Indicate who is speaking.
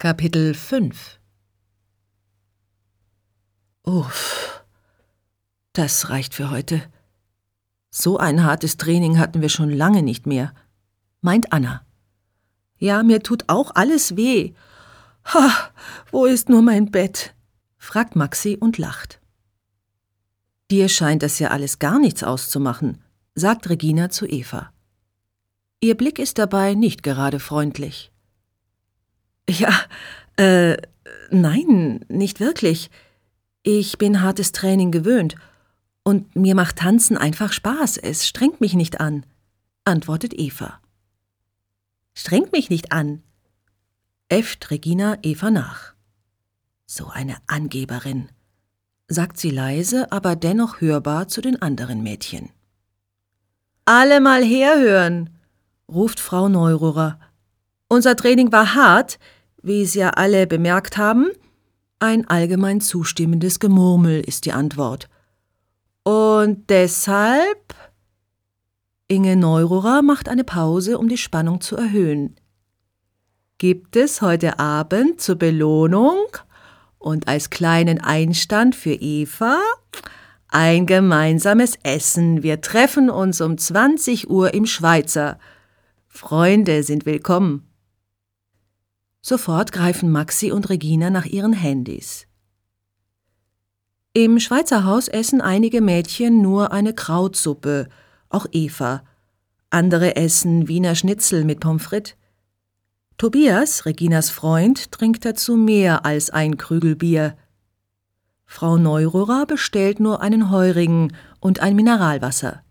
Speaker 1: Kapitel 5 Uff, das reicht für heute. So ein hartes Training hatten wir schon lange nicht mehr, meint Anna. Ja, mir tut auch alles weh. Ha, wo ist nur mein Bett? fragt Maxi und lacht. Dir scheint das ja alles gar nichts auszumachen, sagt Regina zu Eva. Ihr Blick ist dabei nicht gerade freundlich. Ja, äh, nein, nicht wirklich. Ich bin hartes Training gewöhnt und mir macht Tanzen einfach Spaß, es strengt mich nicht an, antwortet Eva. Strengt mich nicht an, äfft Regina Eva nach. So eine Angeberin, sagt sie leise, aber dennoch hörbar zu den anderen Mädchen. Alle mal herhören, ruft Frau Neururer. Unser Training war hart, wie Sie ja alle bemerkt haben. Ein allgemein zustimmendes Gemurmel ist die Antwort. Und deshalb. Inge Neururer macht eine Pause, um die Spannung zu erhöhen. Gibt es heute Abend zur Belohnung und als kleinen Einstand für Eva ein gemeinsames Essen. Wir treffen uns um 20 Uhr im Schweizer. Freunde sind willkommen. Sofort greifen Maxi und Regina nach ihren Handys. Im Schweizer Haus essen einige Mädchen nur eine Krautsuppe, auch Eva. Andere essen Wiener Schnitzel mit Pommes frites. Tobias, Reginas Freund, trinkt dazu mehr als ein Krügel Bier. Frau Neururer bestellt nur einen Heurigen und ein Mineralwasser.